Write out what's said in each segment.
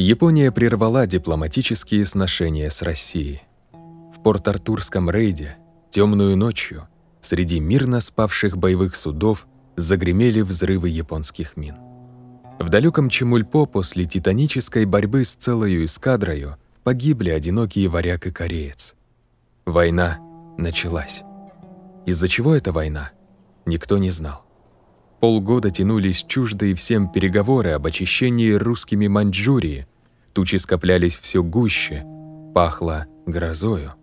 Япония прервала дипломатические сношения с Россией. В Порт-Артурском рейде темную ночью среди мирно спавших боевых судов загремели взрывы японских мин. В далеком Чемульпо после титанической борьбы с целой эскадрою погибли одинокие варяг и кореец. Война началась. Из-за чего эта война, никто не знал. Полгода тянулись чуждые всем переговоры об очищении русскими Маньчжурии, тучи скоплялись все гуще, пахло грозою.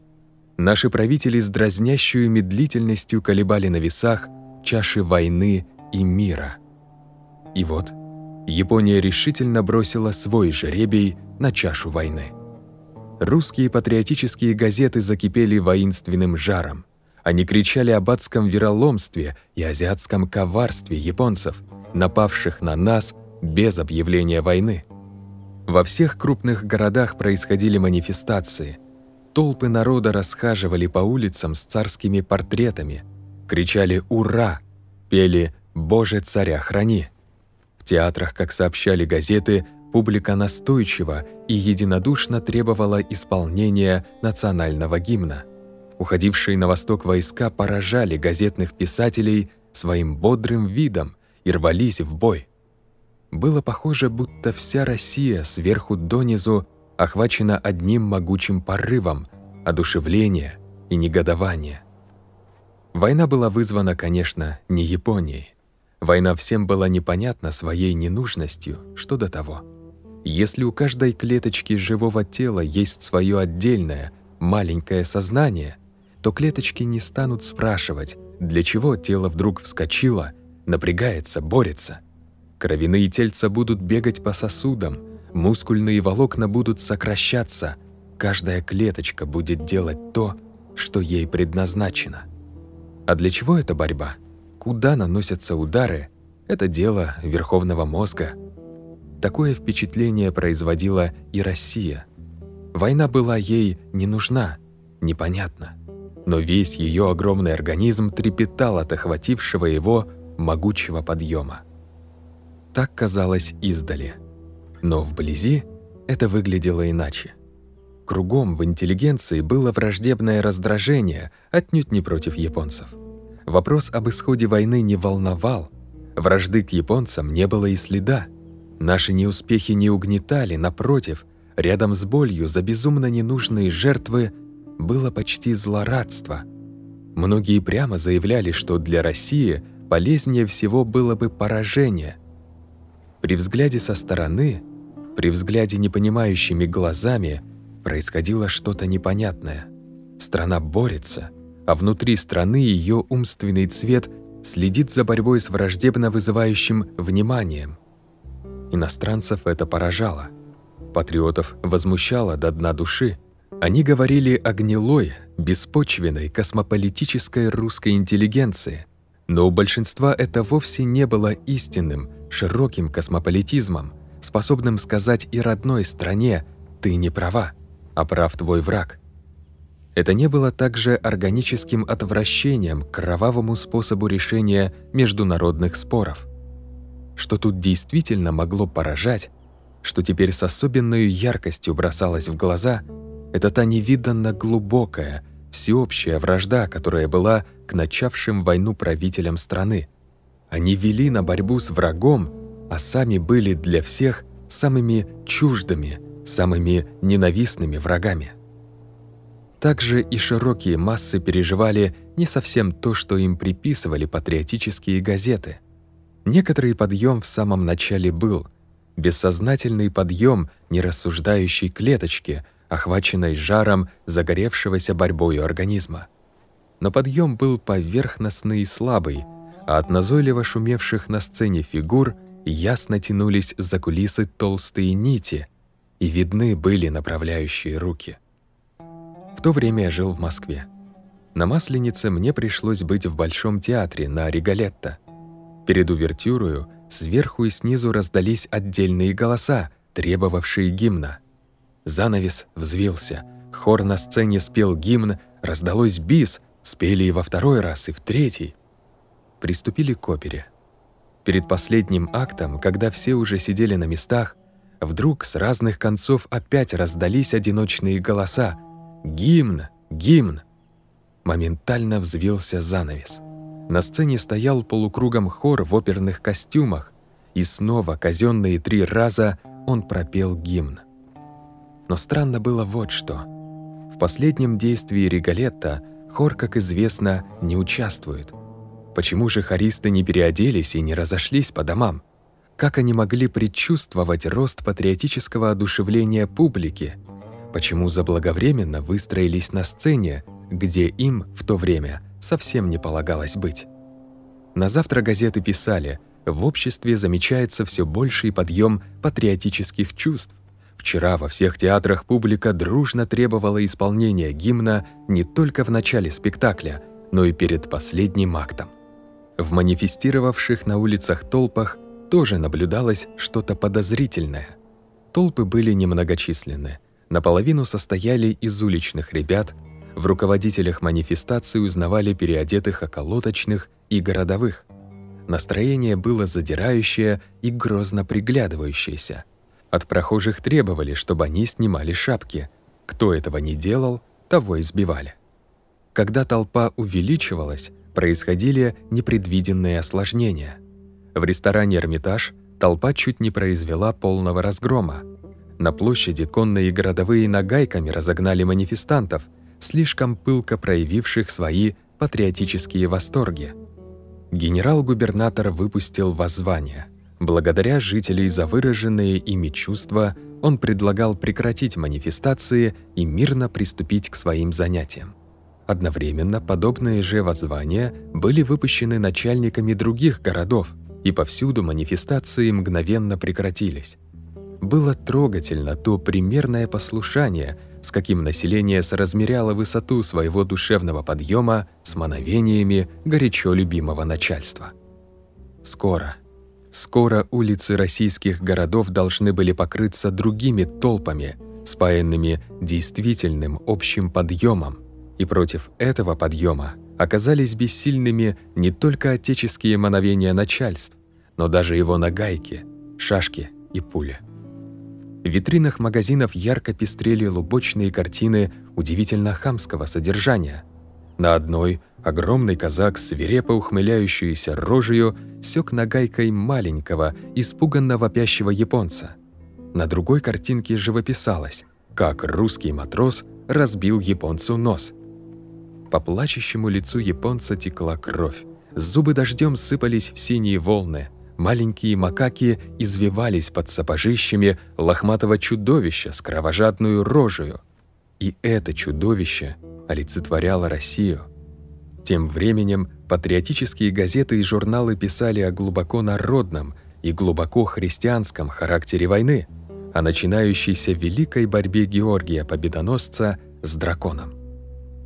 Наши правители с дразнящую медлительностью колебали на весах чаши войны и мира. И вот Япония решительно бросила свой жеребий на чашу войны. Русские патриотические газеты закипели воинственным жаром. Они кричали об адском вероломстве и азиатском коварстве японцев, напавших на нас без объявления войны. Во всех крупных городах происходили манифестации. Толпы народа расхаживали по улицам с царскими портретами, кричали «Ура!», пели «Боже, царя храни!». В театрах, как сообщали газеты, публика настойчиво и единодушно требовала исполнения национального гимна. Уходившие на восток войска поражали газетных писателей своим бодрым видом и рвались в бой. Было похоже, будто вся Россия сверху донизу охвачена одним могучим порывом одушевления и негодования. Война была вызвана, конечно, не Японией. Война всем была непонятна своей ненужностью, что до того. Если у каждой клеточки живого тела есть свое отдельное, маленькое сознание – то клеточки не станут спрашивать, для чего тело вдруг вскочило, напрягается, борется. Кровяные тельца будут бегать по сосудам, мускульные волокна будут сокращаться, каждая клеточка будет делать то, что ей предназначено. А для чего эта борьба? Куда наносятся удары? Это дело верховного мозга. Такое впечатление производила и Россия. Война была ей не нужна, непонятна но весь ее огромный организм трепетал от охватившего его могучего подъема. Так казалось издали. Но вблизи это выглядело иначе. Кругом в интеллигенции было враждебное раздражение, отнюдь не против японцев. Вопрос об исходе войны не волновал, вражды к японцам не было и следа. Наши неуспехи не угнетали, напротив, рядом с болью за безумно ненужные жертвы – было почти злорадство. Многие прямо заявляли, что для России полезнее всего было бы поражение. При взгляде со стороны, при взгляде непонимающими глазами, происходило что-то непонятное. Страна борется, а внутри страны ее умственный цвет следит за борьбой с враждебно вызывающим вниманием. Иностранцев это поражало. Патриотов возмущало до дна души. Они говорили о гнилой, беспочвенной космополитической русской интеллигенции, но у большинства это вовсе не было истинным, широким космополитизмом, способным сказать и родной стране «ты не права, а прав твой враг». Это не было также органическим отвращением к кровавому способу решения международных споров. Что тут действительно могло поражать, что теперь с особенной яркостью бросалось в глаза – это та невиданно глубокая, всеобщая вражда, которая была к начавшим войну правителям страны. Они вели на борьбу с врагом, а сами были для всех самыми чуждыми, самыми ненавистными врагами. Также и широкие массы переживали не совсем то, что им приписывали патриотические газеты. Некоторый подъем в самом начале был, бессознательный подъем нерассуждающей клеточки – охваченной жаром загоревшегося борьбой организма. Но подъем был поверхностный и слабый, а от назойливо шумевших на сцене фигур ясно тянулись за кулисы толстые нити, и видны были направляющие руки. В то время я жил в Москве. На Масленице мне пришлось быть в Большом театре на Риголетто. Перед увертюрою сверху и снизу раздались отдельные голоса, требовавшие гимна – Занавес взвился. Хор на сцене спел гимн, раздалось бис, спели и во второй раз, и в третий. Приступили к опере. Перед последним актом, когда все уже сидели на местах, вдруг с разных концов опять раздались одиночные голоса «Гимн! Гимн!». Моментально взвился занавес. На сцене стоял полукругом хор в оперных костюмах, и снова казенные три раза он пропел гимн. Но странно было вот что. В последнем действии Риголетто хор, как известно, не участвует. Почему же хористы не переоделись и не разошлись по домам? Как они могли предчувствовать рост патриотического одушевления публики? Почему заблаговременно выстроились на сцене, где им в то время совсем не полагалось быть? На завтра газеты писали «В обществе замечается все больший подъем патриотических чувств. Вчера во всех театрах публика дружно требовала исполнения гимна не только в начале спектакля, но и перед последним актом. В манифестировавших на улицах толпах тоже наблюдалось что-то подозрительное. Толпы были немногочисленны, наполовину состояли из уличных ребят, в руководителях манифестации узнавали переодетых околоточных и городовых. Настроение было задирающее и грозно приглядывающееся. От прохожих требовали, чтобы они снимали шапки. Кто этого не делал, того избивали. Когда толпа увеличивалась, происходили непредвиденные осложнения. В ресторане «Эрмитаж» толпа чуть не произвела полного разгрома. На площади конные и городовые нагайками разогнали манифестантов, слишком пылко проявивших свои патриотические восторги. Генерал-губернатор выпустил воззвание. Благодаря жителей за выраженные ими чувства, он предлагал прекратить манифестации и мирно приступить к своим занятиям. Одновременно подобные же воззвания были выпущены начальниками других городов, и повсюду манифестации мгновенно прекратились. Было трогательно то примерное послушание, с каким население соразмеряло высоту своего душевного подъема с мановениями горячо любимого начальства. Скоро, скоро улицы российских городов должны были покрыться другими толпами, спаянными действительным общим подъемом, и против этого подъема оказались бессильными не только отеческие мановения начальств, но даже его нагайки, шашки и пули. В витринах магазинов ярко пестрели лубочные картины удивительно хамского содержания. На одной огромный казак, свирепо ухмыляющийся рожею, сёк нагайкой маленького, испуганно вопящего японца. На другой картинке живописалось, как русский матрос разбил японцу нос – по плачущему лицу японца текла кровь. Зубы дождем сыпались в синие волны. Маленькие макаки извивались под сапожищами лохматого чудовища с кровожадную рожею. И это чудовище олицетворяло Россию. Тем временем патриотические газеты и журналы писали о глубоко народном и глубоко христианском характере войны, о начинающейся великой борьбе Георгия Победоносца с драконом.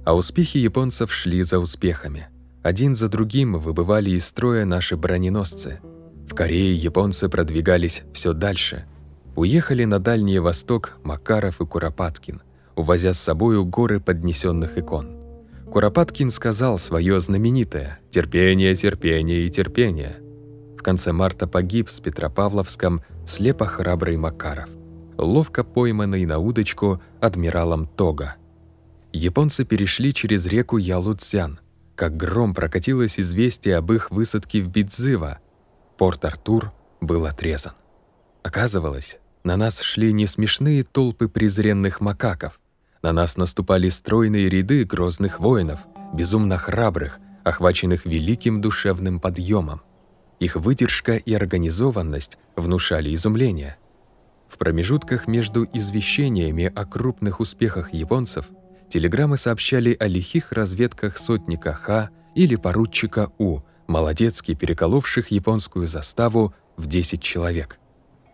А успехи японцев шли за успехами. Один за другим выбывали из строя наши броненосцы. В Корее японцы продвигались все дальше. Уехали на Дальний Восток Макаров и Куропаткин, увозя с собою горы поднесенных икон. Куропаткин сказал свое знаменитое «терпение, терпение и терпение». В конце марта погиб с Петропавловском слепо храбрый Макаров, ловко пойманный на удочку адмиралом Тога японцы перешли через реку Ялуцзян. Как гром прокатилось известие об их высадке в Бидзыва. Порт-Артур был отрезан. Оказывалось, на нас шли не смешные толпы презренных макаков. На нас наступали стройные ряды грозных воинов, безумно храбрых, охваченных великим душевным подъемом. Их выдержка и организованность внушали изумление. В промежутках между извещениями о крупных успехах японцев – Телеграммы сообщали о лихих разведках сотника Х или поручика У, молодецки переколовших японскую заставу в 10 человек.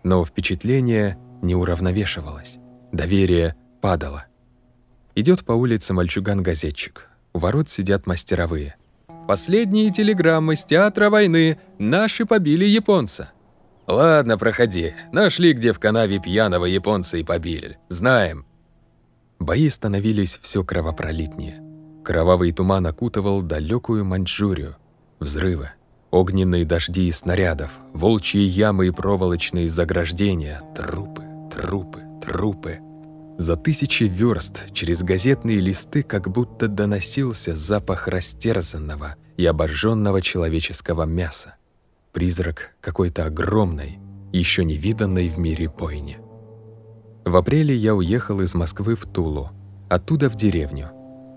Но впечатление не уравновешивалось, доверие падало. Идет по улице мальчуган-газетчик. У ворот сидят мастеровые. «Последние телеграммы с театра войны. Наши побили японца». «Ладно, проходи. Нашли, где в канаве пьяного японца и побили. Знаем. Бои становились все кровопролитнее. Кровавый туман окутывал далекую Маньчжурию. Взрывы, огненные дожди из снарядов, волчьи ямы и проволочные заграждения, трупы. трупы, трупы. За тысячи верст через газетные листы как будто доносился запах растерзанного и обожженного человеческого мяса. Призрак какой-то огромной, еще не виданной в мире бойни. В апреле я уехал из Москвы в Тулу, оттуда в деревню.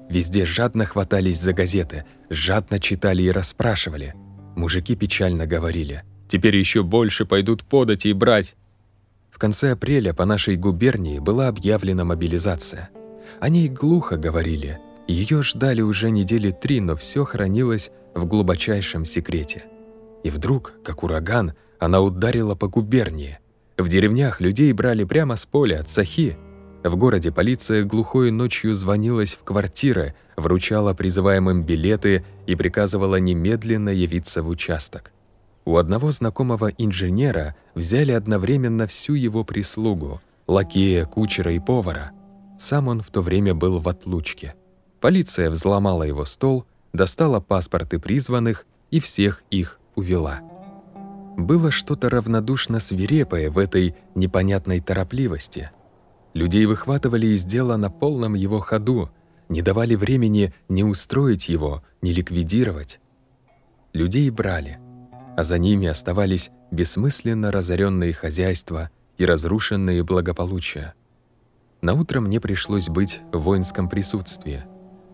Везде жадно хватались за газеты, жадно читали и расспрашивали. Мужики печально говорили, «Теперь еще больше пойдут подать и брать». В конце апреля по нашей губернии была объявлена мобилизация. О ней глухо говорили. Ее ждали уже недели три, но все хранилось в глубочайшем секрете. И вдруг, как ураган, она ударила по губернии. В деревнях людей брали прямо с поля, от сахи. В городе полиция глухой ночью звонилась в квартиры, вручала призываемым билеты и приказывала немедленно явиться в участок. У одного знакомого инженера взяли одновременно всю его прислугу – лакея, кучера и повара. Сам он в то время был в отлучке. Полиция взломала его стол, достала паспорты призванных и всех их увела. Было что-то равнодушно свирепое в этой непонятной торопливости. Людей выхватывали из дела на полном его ходу, не давали времени ни устроить его, ни ликвидировать. Людей брали – а за ними оставались бессмысленно разоренные хозяйства и разрушенные благополучия. Наутро мне пришлось быть в воинском присутствии.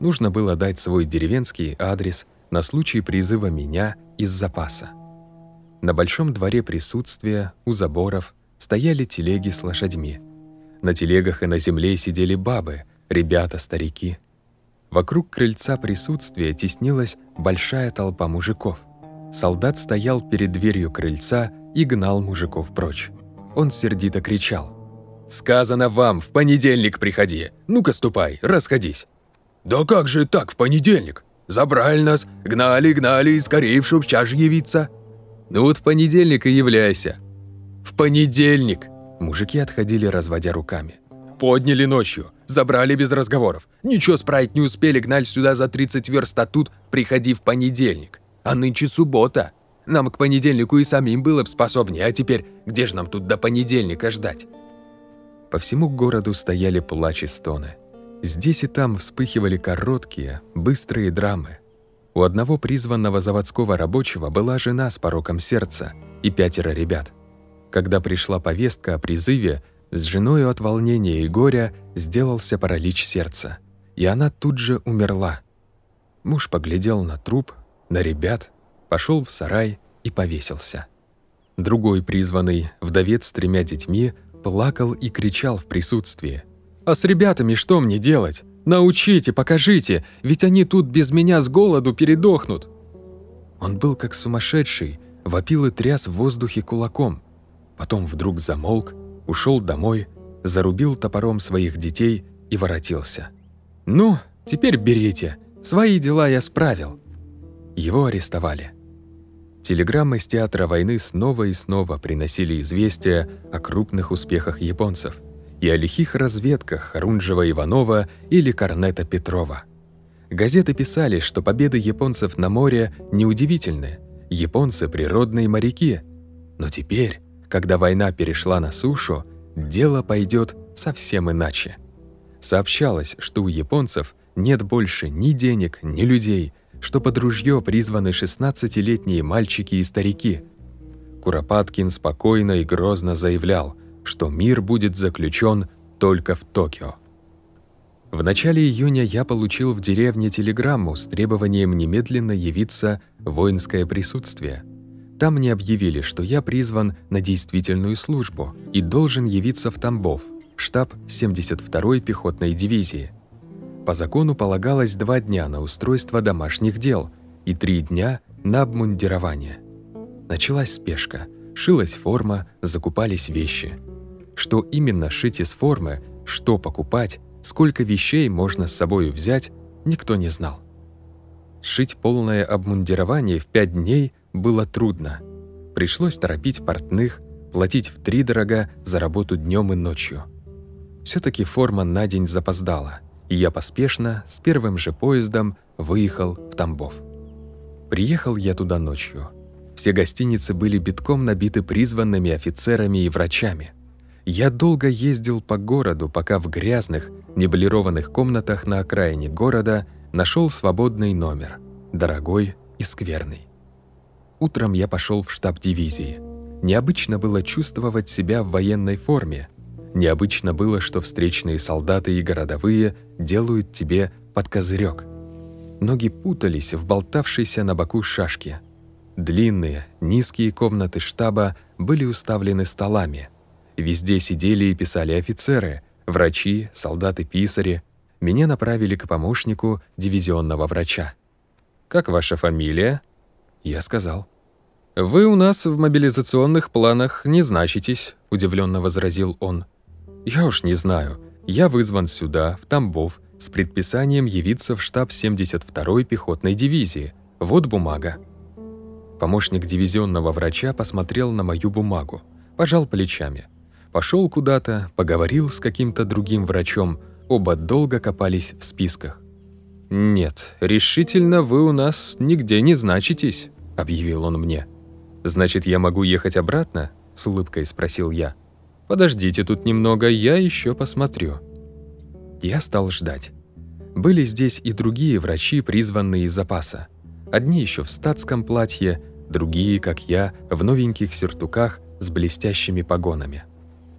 Нужно было дать свой деревенский адрес на случай призыва меня из запаса. На большом дворе присутствия, у заборов, стояли телеги с лошадьми. На телегах и на земле сидели бабы, ребята, старики. Вокруг крыльца присутствия теснилась большая толпа мужиков – Солдат стоял перед дверью крыльца и гнал мужиков прочь. Он сердито кричал. «Сказано вам, в понедельник приходи. Ну-ка ступай, расходись». «Да как же так в понедельник? Забрали нас, гнали, гнали, и скорее в шубчаж явиться». «Ну вот в понедельник и являйся». «В понедельник!» Мужики отходили, разводя руками. «Подняли ночью, забрали без разговоров. Ничего справить не успели, гнали сюда за 30 верст, а тут приходи в понедельник. А нынче суббота. Нам к понедельнику и самим было бы способнее, а теперь где же нам тут до понедельника ждать?» По всему городу стояли плач и стоны. Здесь и там вспыхивали короткие, быстрые драмы. У одного призванного заводского рабочего была жена с пороком сердца и пятеро ребят. Когда пришла повестка о призыве, с женой от волнения и горя сделался паралич сердца, и она тут же умерла. Муж поглядел на труп, на ребят, пошел в сарай и повесился. Другой призванный, вдовец с тремя детьми, плакал и кричал в присутствии. «А с ребятами что мне делать? Научите, покажите, ведь они тут без меня с голоду передохнут!» Он был как сумасшедший, вопил и тряс в воздухе кулаком. Потом вдруг замолк, ушел домой, зарубил топором своих детей и воротился. «Ну, теперь берите, свои дела я справил», его арестовали. Телеграммы с театра войны снова и снова приносили известия о крупных успехах японцев и о лихих разведках Харунжева-Иванова или Корнета Петрова. Газеты писали, что победы японцев на море неудивительны, японцы – природные моряки. Но теперь, когда война перешла на сушу, дело пойдет совсем иначе. Сообщалось, что у японцев нет больше ни денег, ни людей – что под ружье призваны 16-летние мальчики и старики. Куропаткин спокойно и грозно заявлял, что мир будет заключен только в Токио. В начале июня я получил в деревне телеграмму с требованием немедленно явиться воинское присутствие. Там мне объявили, что я призван на действительную службу и должен явиться в Тамбов, штаб 72-й пехотной дивизии. По закону полагалось два дня на устройство домашних дел и три дня на обмундирование. Началась спешка, шилась форма, закупались вещи. Что именно шить из формы, что покупать, сколько вещей можно с собой взять, никто не знал. Шить полное обмундирование в пять дней было трудно. Пришлось торопить портных, платить втридорога за работу днем и ночью. все таки форма на день запоздала и я поспешно, с первым же поездом, выехал в Тамбов. Приехал я туда ночью. Все гостиницы были битком набиты призванными офицерами и врачами. Я долго ездил по городу, пока в грязных, меблированных комнатах на окраине города нашел свободный номер, дорогой и скверный. Утром я пошел в штаб дивизии. Необычно было чувствовать себя в военной форме. Необычно было, что встречные солдаты и городовые делают тебе под козырек. Ноги путались в болтавшейся на боку шашке. Длинные, низкие комнаты штаба были уставлены столами – Везде сидели и писали офицеры, врачи, солдаты-писари. Меня направили к помощнику дивизионного врача. «Как ваша фамилия?» Я сказал. «Вы у нас в мобилизационных планах не значитесь», – удивленно возразил он. «Я уж не знаю. Я вызван сюда, в Тамбов, с предписанием явиться в штаб 72-й пехотной дивизии. Вот бумага». Помощник дивизионного врача посмотрел на мою бумагу, пожал плечами – Пошел куда-то, поговорил с каким-то другим врачом, оба долго копались в списках. «Нет, решительно вы у нас нигде не значитесь», – объявил он мне. «Значит, я могу ехать обратно?» – с улыбкой спросил я. «Подождите тут немного, я еще посмотрю». Я стал ждать. Были здесь и другие врачи, призванные из запаса. Одни еще в статском платье, другие, как я, в новеньких сюртуках с блестящими погонами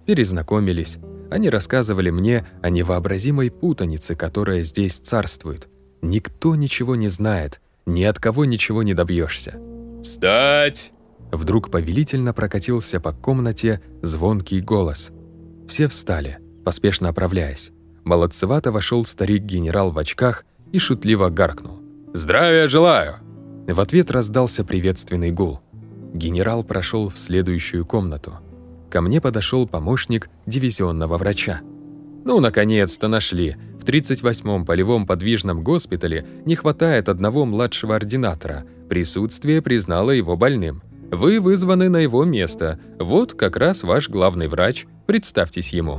перезнакомились. Они рассказывали мне о невообразимой путанице, которая здесь царствует. Никто ничего не знает, ни от кого ничего не добьешься. «Встать!» Вдруг повелительно прокатился по комнате звонкий голос. Все встали, поспешно оправляясь. Молодцевато вошел старик-генерал в очках и шутливо гаркнул. «Здравия желаю!» В ответ раздался приветственный гул. Генерал прошел в следующую комнату. Ко мне подошел помощник дивизионного врача. «Ну, наконец-то нашли. В 38-м полевом подвижном госпитале не хватает одного младшего ординатора. Присутствие признало его больным. Вы вызваны на его место. Вот как раз ваш главный врач. Представьтесь ему».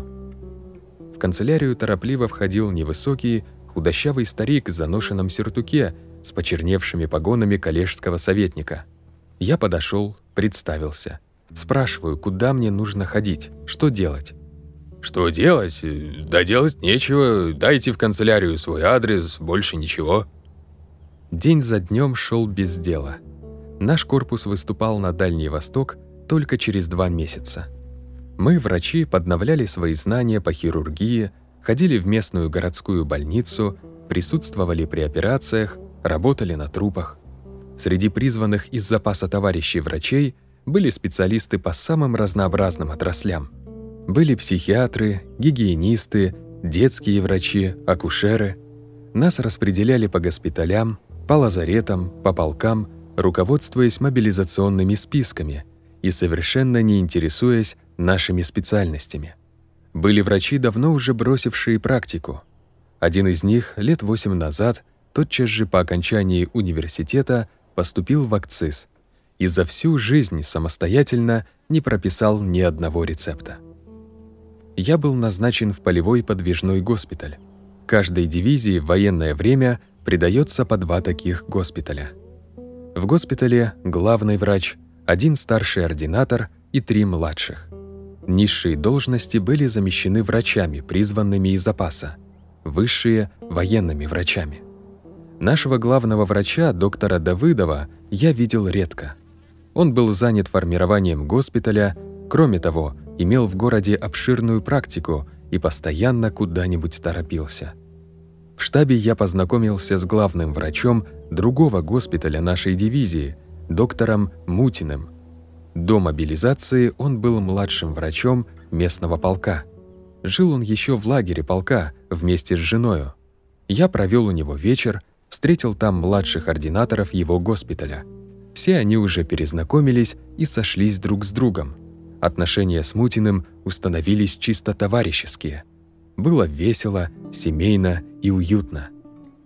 В канцелярию торопливо входил невысокий, худощавый старик в заношенном сюртуке с почерневшими погонами коллежского советника. Я подошел, представился – Спрашиваю, куда мне нужно ходить, что делать? «Что делать? Да делать нечего. Дайте в канцелярию свой адрес, больше ничего». День за днем шел без дела. Наш корпус выступал на Дальний Восток только через два месяца. Мы, врачи, подновляли свои знания по хирургии, ходили в местную городскую больницу, присутствовали при операциях, работали на трупах. Среди призванных из запаса товарищей врачей – были специалисты по самым разнообразным отраслям. Были психиатры, гигиенисты, детские врачи, акушеры. Нас распределяли по госпиталям, по лазаретам, по полкам, руководствуясь мобилизационными списками и совершенно не интересуясь нашими специальностями. Были врачи, давно уже бросившие практику. Один из них лет восемь назад, тотчас же по окончании университета, поступил в АКЦИС – и за всю жизнь самостоятельно не прописал ни одного рецепта. Я был назначен в полевой подвижной госпиталь. Каждой дивизии в военное время придается по два таких госпиталя. В госпитале главный врач, один старший ординатор и три младших. Низшие должности были замещены врачами, призванными из запаса, высшие – военными врачами. Нашего главного врача, доктора Давыдова, я видел редко. Он был занят формированием госпиталя, кроме того, имел в городе обширную практику и постоянно куда-нибудь торопился. В штабе я познакомился с главным врачом другого госпиталя нашей дивизии, доктором Мутиным. До мобилизации он был младшим врачом местного полка. Жил он еще в лагере полка вместе с женою. Я провел у него вечер, встретил там младших ординаторов его госпиталя – все они уже перезнакомились и сошлись друг с другом. Отношения с Мутиным установились чисто товарищеские. Было весело, семейно и уютно.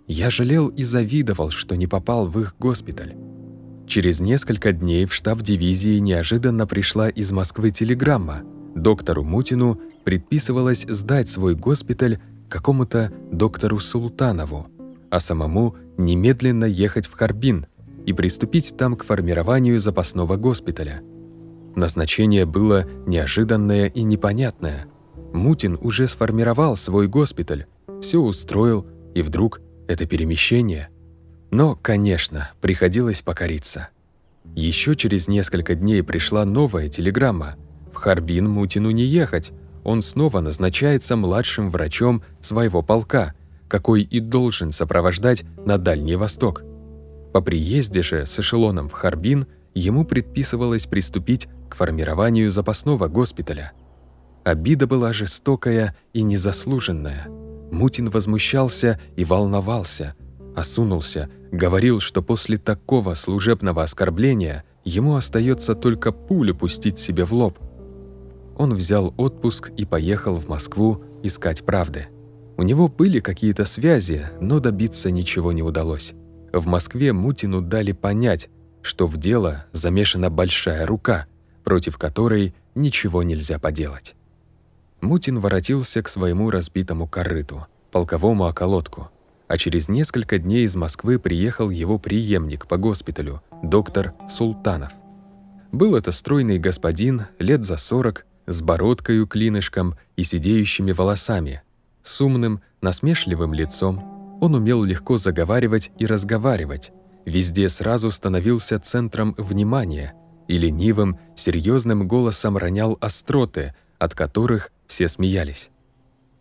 Я жалел и завидовал, что не попал в их госпиталь. Через несколько дней в штаб дивизии неожиданно пришла из Москвы телеграмма. Доктору Мутину предписывалось сдать свой госпиталь какому-то доктору Султанову, а самому немедленно ехать в Харбин – и приступить там к формированию запасного госпиталя. Назначение было неожиданное и непонятное. Мутин уже сформировал свой госпиталь, все устроил, и вдруг это перемещение. Но, конечно, приходилось покориться. Еще через несколько дней пришла новая телеграмма. В Харбин Мутину не ехать, он снова назначается младшим врачом своего полка, какой и должен сопровождать на Дальний Восток. По приезде же с эшелоном в Харбин ему предписывалось приступить к формированию запасного госпиталя. Обида была жестокая и незаслуженная. Мутин возмущался и волновался, осунулся, говорил, что после такого служебного оскорбления ему остается только пулю пустить себе в лоб. Он взял отпуск и поехал в Москву искать правды. У него были какие-то связи, но добиться ничего не удалось. В Москве Мутину дали понять, что в дело замешана большая рука, против которой ничего нельзя поделать. Мутин воротился к своему разбитому корыту, полковому околотку, а через несколько дней из Москвы приехал его преемник по госпиталю, доктор Султанов. Был это стройный господин, лет за сорок, с бородкою клинышком и сидеющими волосами, с умным, насмешливым лицом. Он умел легко заговаривать и разговаривать, везде сразу становился центром внимания и ленивым, серьезным голосом ронял остроты, от которых все смеялись.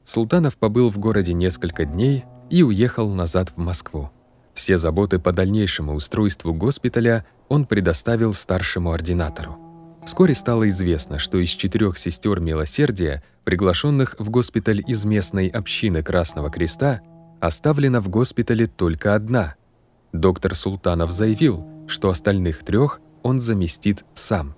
Султанов побыл в городе несколько дней и уехал назад в Москву. Все заботы по дальнейшему устройству госпиталя он предоставил старшему ординатору. Вскоре стало известно, что из четырех сестер милосердия, приглашенных в госпиталь из местной общины Красного Креста, оставлена в госпитале только одна. Доктор Султанов заявил, что остальных трех он заместит сам.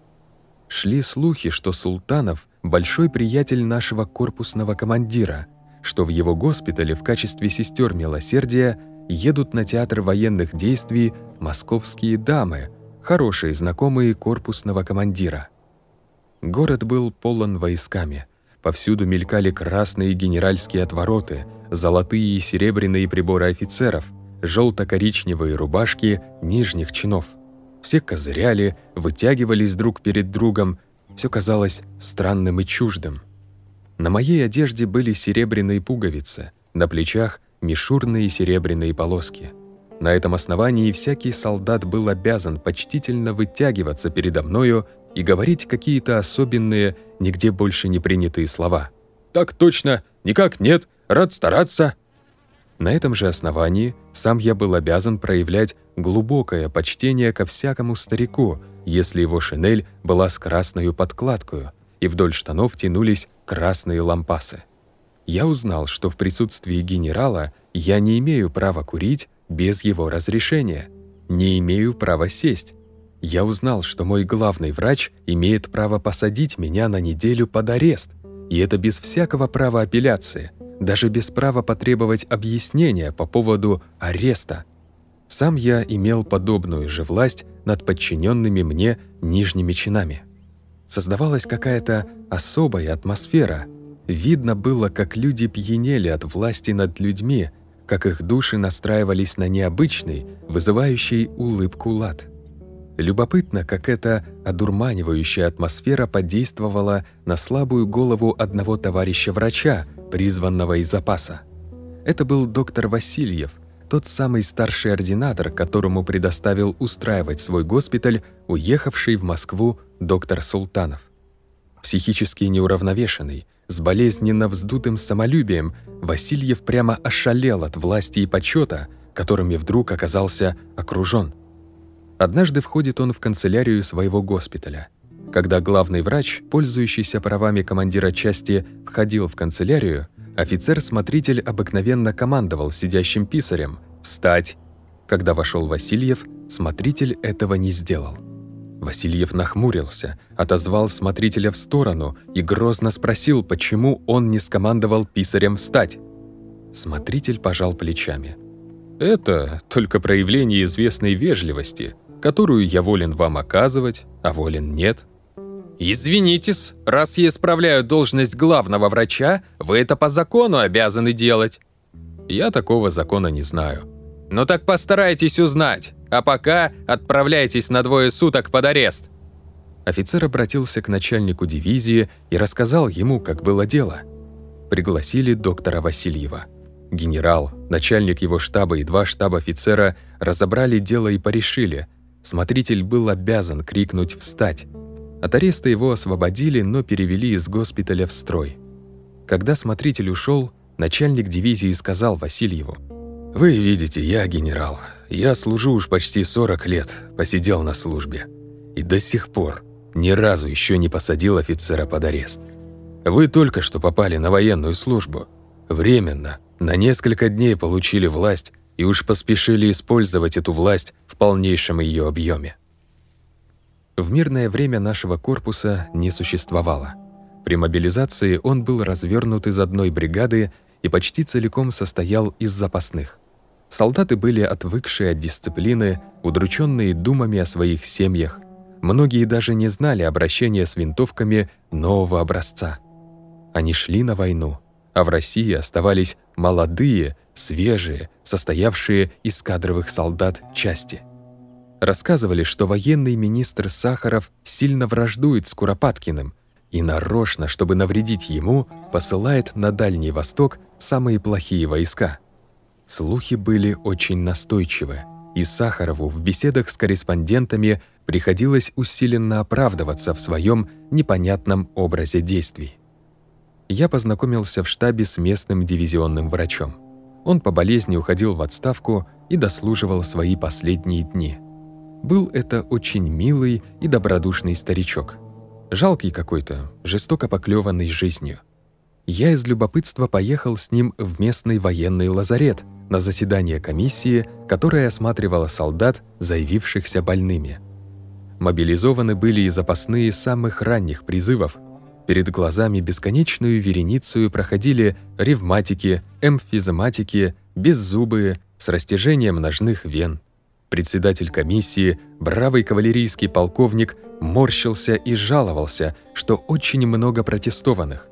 Шли слухи, что Султанов – большой приятель нашего корпусного командира, что в его госпитале в качестве сестер милосердия едут на театр военных действий московские дамы – хорошие знакомые корпусного командира. Город был полон войсками. Повсюду мелькали красные генеральские отвороты, золотые и серебряные приборы офицеров, желто-коричневые рубашки нижних чинов. Все козыряли, вытягивались друг перед другом, все казалось странным и чуждым. На моей одежде были серебряные пуговицы, на плечах – мишурные серебряные полоски – на этом основании всякий солдат был обязан почтительно вытягиваться передо мною и говорить какие-то особенные, нигде больше не принятые слова. «Так точно! Никак нет! Рад стараться!» На этом же основании сам я был обязан проявлять глубокое почтение ко всякому старику, если его шинель была с красною подкладкою, и вдоль штанов тянулись красные лампасы. Я узнал, что в присутствии генерала я не имею права курить без его разрешения. Не имею права сесть. Я узнал, что мой главный врач имеет право посадить меня на неделю под арест, и это без всякого права апелляции, даже без права потребовать объяснения по поводу ареста. Сам я имел подобную же власть над подчиненными мне нижними чинами. Создавалась какая-то особая атмосфера. Видно было, как люди пьянели от власти над людьми – как их души настраивались на необычный, вызывающий улыбку лад. Любопытно, как эта одурманивающая атмосфера подействовала на слабую голову одного товарища-врача, призванного из запаса. Это был доктор Васильев, тот самый старший ординатор, которому предоставил устраивать свой госпиталь уехавший в Москву доктор Султанов. Психически неуравновешенный, с болезненно вздутым самолюбием Васильев прямо ошалел от власти и почета, которыми вдруг оказался окружен. Однажды входит он в канцелярию своего госпиталя. Когда главный врач, пользующийся правами командира части, входил в канцелярию, офицер-смотритель обыкновенно командовал сидящим писарем «Встать!». Когда вошел Васильев, смотритель этого не сделал. Васильев нахмурился, отозвал смотрителя в сторону и грозно спросил, почему он не скомандовал писарем встать. Смотритель пожал плечами. «Это только проявление известной вежливости, которую я волен вам оказывать, а волен нет». «Извинитесь, раз я исправляю должность главного врача, вы это по закону обязаны делать». «Я такого закона не знаю». «Ну так постарайтесь узнать. А пока отправляйтесь на двое суток под арест». Офицер обратился к начальнику дивизии и рассказал ему, как было дело. Пригласили доктора Васильева. Генерал, начальник его штаба и два штаба-офицера разобрали дело и порешили. Смотритель был обязан крикнуть «Встать!». От ареста его освободили, но перевели из госпиталя в строй. Когда смотритель ушел, начальник дивизии сказал Васильеву, «Вы видите, я генерал. Я служу уж почти 40 лет, посидел на службе. И до сих пор ни разу еще не посадил офицера под арест. Вы только что попали на военную службу. Временно, на несколько дней получили власть и уж поспешили использовать эту власть в полнейшем ее объеме. В мирное время нашего корпуса не существовало. При мобилизации он был развернут из одной бригады и почти целиком состоял из запасных. Солдаты были отвыкшие от дисциплины, удрученные думами о своих семьях. Многие даже не знали обращения с винтовками нового образца. Они шли на войну, а в России оставались молодые, свежие, состоявшие из кадровых солдат части. Рассказывали, что военный министр Сахаров сильно враждует с Куропаткиным и нарочно, чтобы навредить ему, посылает на Дальний Восток самые плохие войска. Слухи были очень настойчивы, и Сахарову в беседах с корреспондентами приходилось усиленно оправдываться в своем непонятном образе действий я познакомился в штабе с местным дивизионным врачом. Он по болезни уходил в отставку и дослуживал свои последние дни. Был это очень милый и добродушный старичок. Жалкий какой-то, жестоко поклеванный жизнью. Я из любопытства поехал с ним в местный военный лазарет на заседание комиссии, которая осматривала солдат, заявившихся больными. Мобилизованы были и запасные самых ранних призывов, Перед глазами бесконечную вереницу проходили ревматики, эмфизематики, беззубые, с растяжением ножных вен. Председатель комиссии, бравый кавалерийский полковник, морщился и жаловался, что очень много протестованных.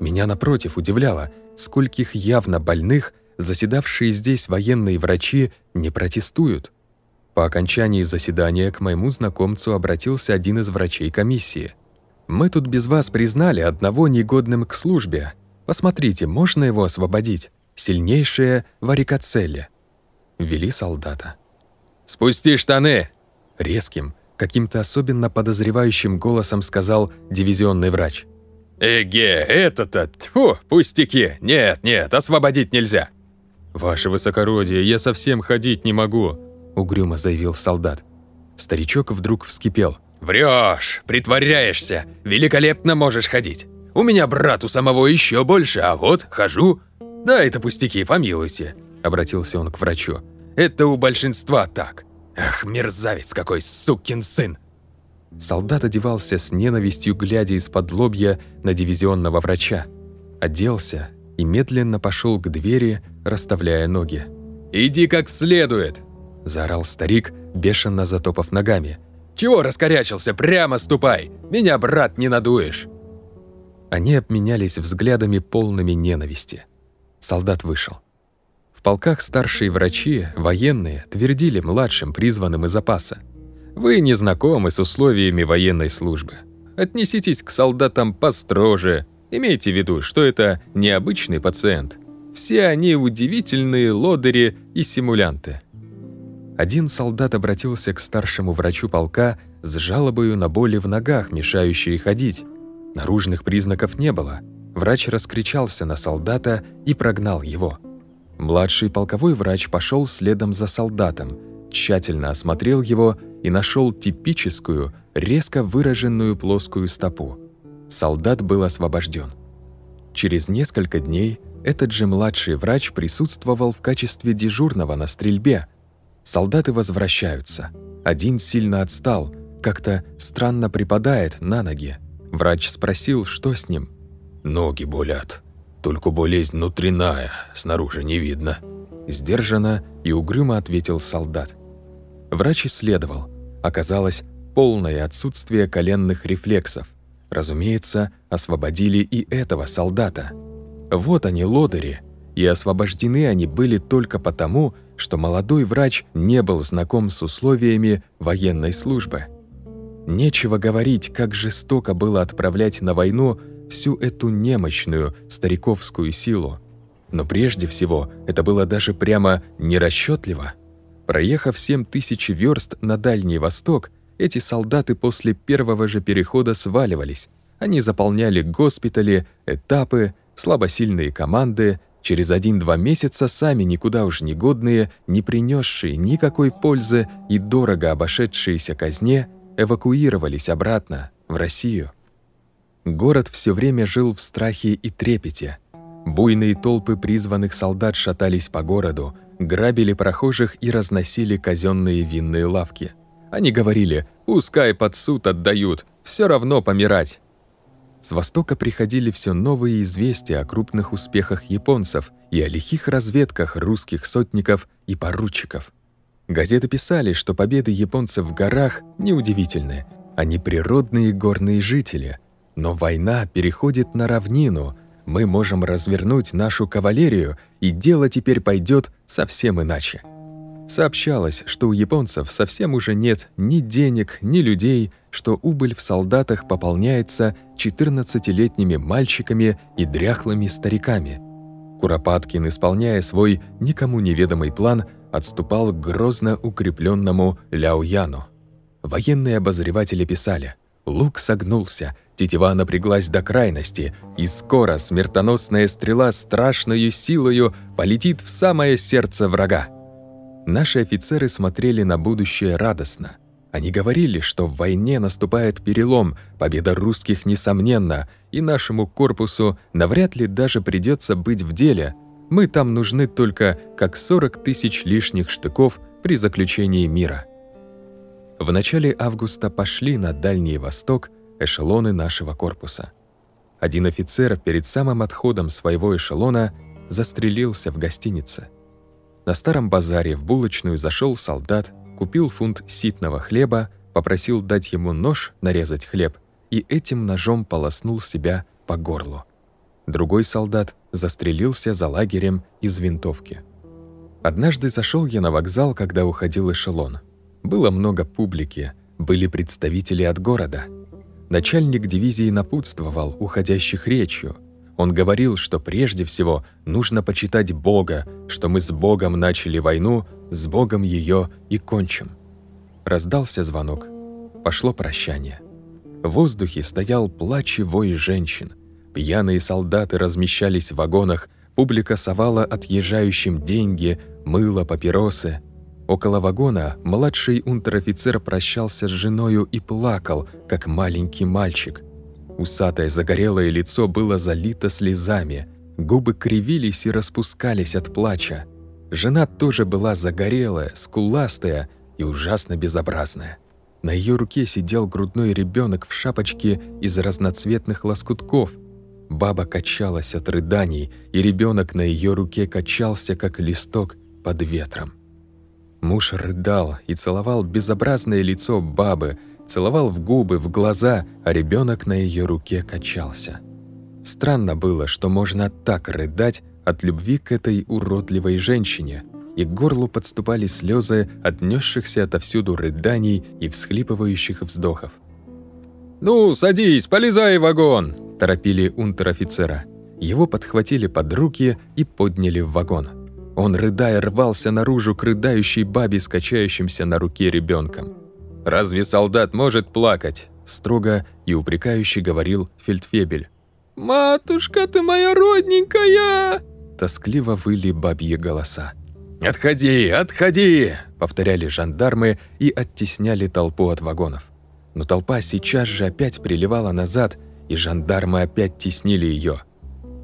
Меня, напротив, удивляло, скольких явно больных заседавшие здесь военные врачи не протестуют. По окончании заседания к моему знакомцу обратился один из врачей комиссии. Мы тут без вас признали одного негодным к службе. Посмотрите, можно его освободить? Сильнейшее варикоцелле». Вели солдата. «Спусти штаны!» Резким, каким-то особенно подозревающим голосом сказал дивизионный врач. «Эге, это-то, тьфу, пустяки! Нет, нет, освободить нельзя!» «Ваше высокородие, я совсем ходить не могу», — угрюмо заявил солдат. Старичок вдруг вскипел. Врешь, притворяешься, великолепно можешь ходить. У меня брат у самого еще больше, а вот хожу. Да, это пустяки, помилуйте, обратился он к врачу. Это у большинства так. Ах, мерзавец какой, сукин сын. Солдат одевался с ненавистью, глядя из-под лобья на дивизионного врача. Оделся и медленно пошел к двери, расставляя ноги. «Иди как следует!» – заорал старик, бешено затопав ногами – чего раскорячился? Прямо ступай! Меня, брат, не надуешь!» Они обменялись взглядами полными ненависти. Солдат вышел. В полках старшие врачи, военные, твердили младшим, призванным из запаса. «Вы не знакомы с условиями военной службы. Отнеситесь к солдатам построже. Имейте в виду, что это необычный пациент. Все они удивительные лодыри и симулянты. Один солдат обратился к старшему врачу полка с жалобою на боли в ногах, мешающие ходить. Наружных признаков не было. Врач раскричался на солдата и прогнал его. Младший полковой врач пошел следом за солдатом, тщательно осмотрел его и нашел типическую, резко выраженную плоскую стопу. Солдат был освобожден. Через несколько дней этот же младший врач присутствовал в качестве дежурного на стрельбе – Солдаты возвращаются. Один сильно отстал, как-то странно припадает на ноги. Врач спросил, что с ним. «Ноги болят. Только болезнь внутренняя, снаружи не видно». Сдержанно и угрюмо ответил солдат. Врач исследовал. Оказалось, полное отсутствие коленных рефлексов. Разумеется, освободили и этого солдата. Вот они, лодыри, и освобождены они были только потому, что молодой врач не был знаком с условиями военной службы. Нечего говорить, как жестоко было отправлять на войну всю эту немощную стариковскую силу. Но прежде всего это было даже прямо нерасчетливо. Проехав 7 тысяч верст на Дальний Восток, эти солдаты после первого же перехода сваливались. Они заполняли госпитали, этапы, слабосильные команды, через один-два месяца сами никуда уж не годные, не принесшие никакой пользы и дорого обошедшиеся казне, эвакуировались обратно, в Россию. Город все время жил в страхе и трепете. Буйные толпы призванных солдат шатались по городу, грабили прохожих и разносили казенные винные лавки. Они говорили «Пускай под суд отдают, все равно помирать». С востока приходили все новые известия о крупных успехах японцев и о лихих разведках русских сотников и поручиков. Газеты писали, что победы японцев в горах неудивительны, они природные горные жители. Но война переходит на равнину, мы можем развернуть нашу кавалерию, и дело теперь пойдет совсем иначе. Сообщалось, что у японцев совсем уже нет ни денег, ни людей, что убыль в солдатах пополняется 14-летними мальчиками и дряхлыми стариками. Куропаткин, исполняя свой никому неведомый план, отступал к грозно укрепленному Ляояну. Военные обозреватели писали «Лук согнулся, тетива напряглась до крайности, и скоро смертоносная стрела страшною силою полетит в самое сердце врага». Наши офицеры смотрели на будущее радостно. Они говорили, что в войне наступает перелом, победа русских несомненна, и нашему корпусу навряд ли даже придется быть в деле. Мы там нужны только как 40 тысяч лишних штыков при заключении мира. В начале августа пошли на Дальний Восток эшелоны нашего корпуса. Один офицер перед самым отходом своего эшелона застрелился в гостинице. На старом базаре в булочную зашел солдат, купил фунт ситного хлеба, попросил дать ему нож нарезать хлеб и этим ножом полоснул себя по горлу. Другой солдат застрелился за лагерем из винтовки. Однажды зашел я на вокзал, когда уходил эшелон. Было много публики, были представители от города. Начальник дивизии напутствовал уходящих речью – он говорил, что прежде всего нужно почитать Бога, что мы с Богом начали войну, с Богом ее и кончим. Раздался звонок. Пошло прощание. В воздухе стоял плач и вой женщин. Пьяные солдаты размещались в вагонах, публика совала отъезжающим деньги, мыло, папиросы. Около вагона младший унтер-офицер прощался с женою и плакал, как маленький мальчик. Усатое загорелое лицо было залито слезами, губы кривились и распускались от плача. Жена тоже была загорелая, скуластая и ужасно безобразная. На ее руке сидел грудной ребенок в шапочке из разноцветных лоскутков. Баба качалась от рыданий, и ребенок на ее руке качался, как листок под ветром. Муж рыдал и целовал безобразное лицо бабы, целовал в губы, в глаза, а ребенок на ее руке качался. Странно было, что можно так рыдать от любви к этой уродливой женщине, и к горлу подступали слезы от несшихся отовсюду рыданий и всхлипывающих вздохов. «Ну, садись, полезай в вагон!» – торопили унтер-офицера. Его подхватили под руки и подняли в вагон. Он, рыдая, рвался наружу к рыдающей бабе, скачающимся на руке ребенком. «Разве солдат может плакать?» – строго и упрекающе говорил фельдфебель. «Матушка ты моя родненькая!» Тоскливо выли бабьи голоса. «Отходи, отходи!» – повторяли жандармы и оттесняли толпу от вагонов. Но толпа сейчас же опять приливала назад, и жандармы опять теснили ее.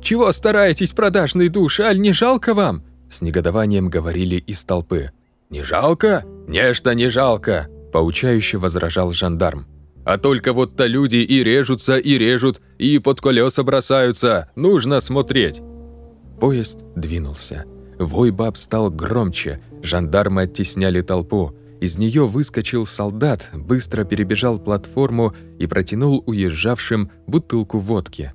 «Чего стараетесь, продажный душ, аль не жалко вам?» С негодованием говорили из толпы. «Не жалко? Нечто не жалко!» поучающе возражал жандарм. «А только вот-то люди и режутся, и режут, и под колеса бросаются. Нужно смотреть!» Поезд двинулся. Вой баб стал громче, жандармы оттесняли толпу. Из нее выскочил солдат, быстро перебежал платформу и протянул уезжавшим бутылку водки.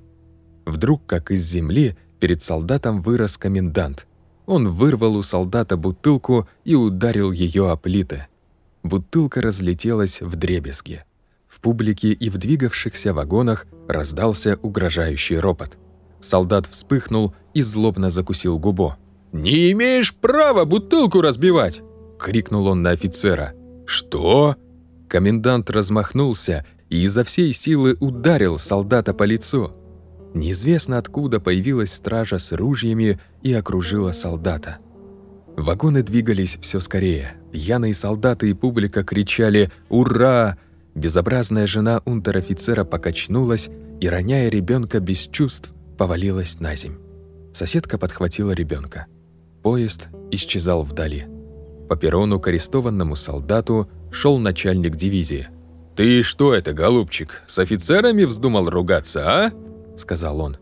Вдруг, как из земли, перед солдатом вырос комендант. Он вырвал у солдата бутылку и ударил ее о плиты. Бутылка разлетелась в дребезги. В публике и в двигавшихся вагонах раздался угрожающий ропот. Солдат вспыхнул и злобно закусил губу. «Не имеешь права бутылку разбивать!» — крикнул он на офицера. «Что?» Комендант размахнулся и изо всей силы ударил солдата по лицу. Неизвестно откуда появилась стража с ружьями и окружила солдата. Вагоны двигались все скорее. Пьяные солдаты и публика кричали «Ура!». Безобразная жена унтер-офицера покачнулась и, роняя ребенка без чувств, повалилась на земь. Соседка подхватила ребенка. Поезд исчезал вдали. По перрону к арестованному солдату шел начальник дивизии. «Ты что это, голубчик, с офицерами вздумал ругаться, а?» — сказал он.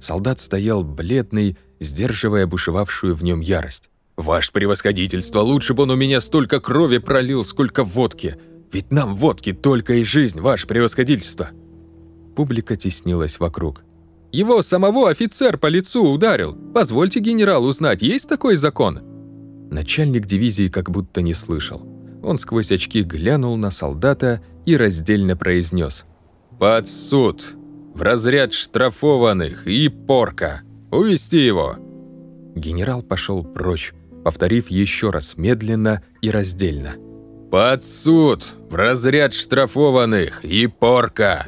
Солдат стоял бледный, сдерживая бушевавшую в нем ярость. «Ваше превосходительство, лучше бы он у меня столько крови пролил, сколько водки. Ведь нам водки только и жизнь, ваше превосходительство!» Публика теснилась вокруг. «Его самого офицер по лицу ударил. Позвольте генералу узнать, есть такой закон?» Начальник дивизии как будто не слышал. Он сквозь очки глянул на солдата и раздельно произнес: «Под суд! В разряд штрафованных и порка! Увести его!» Генерал пошел прочь, повторив еще раз медленно и раздельно. «Под суд! В разряд штрафованных и порка!»